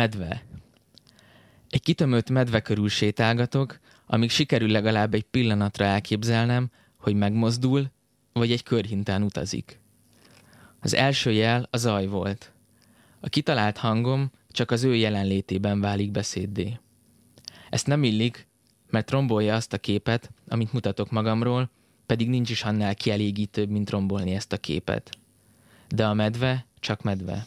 Medve. Egy kitömött medve körül sétálgatok, amíg sikerül legalább egy pillanatra elképzelnem, hogy megmozdul, vagy egy körhintán utazik. Az első jel a zaj volt. A kitalált hangom csak az ő jelenlétében válik beszéddé. Ezt nem illik, mert rombolja azt a képet, amit mutatok magamról, pedig nincs is annál kielégítőbb, mint rombolni ezt a képet. De a medve csak medve.